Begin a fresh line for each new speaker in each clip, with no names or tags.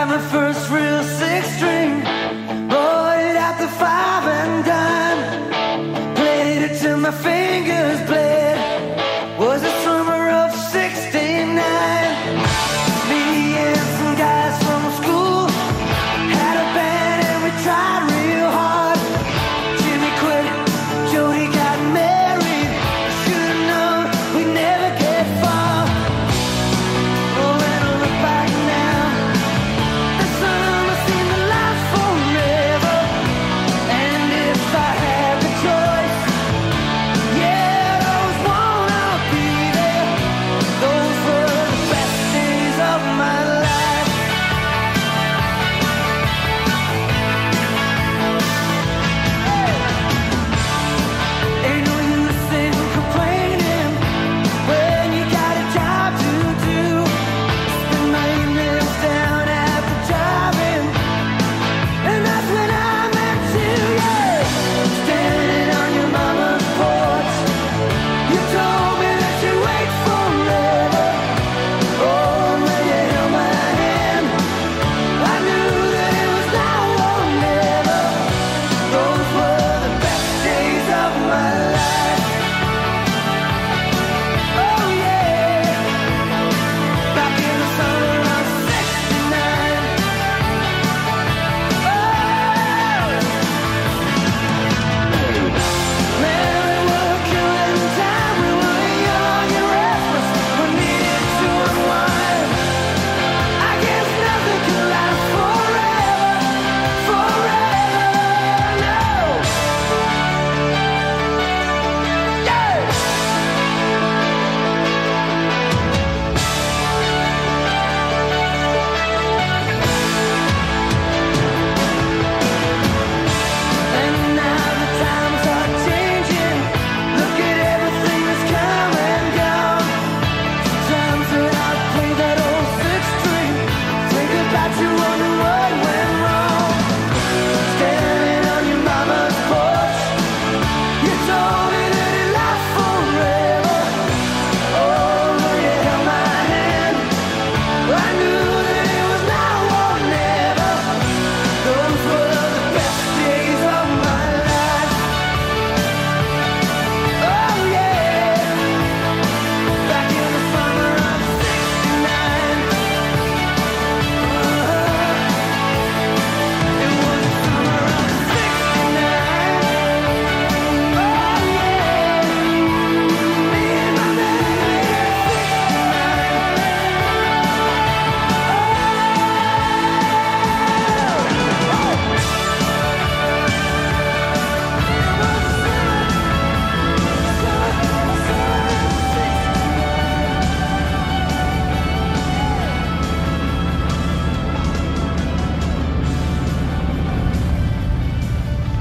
had my first real six string. Bought it at the five and dime. Played it my.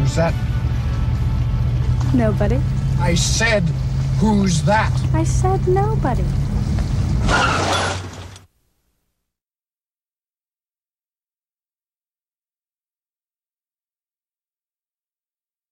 Who's that?
Nobody.
I said, who's that?
I said nobody.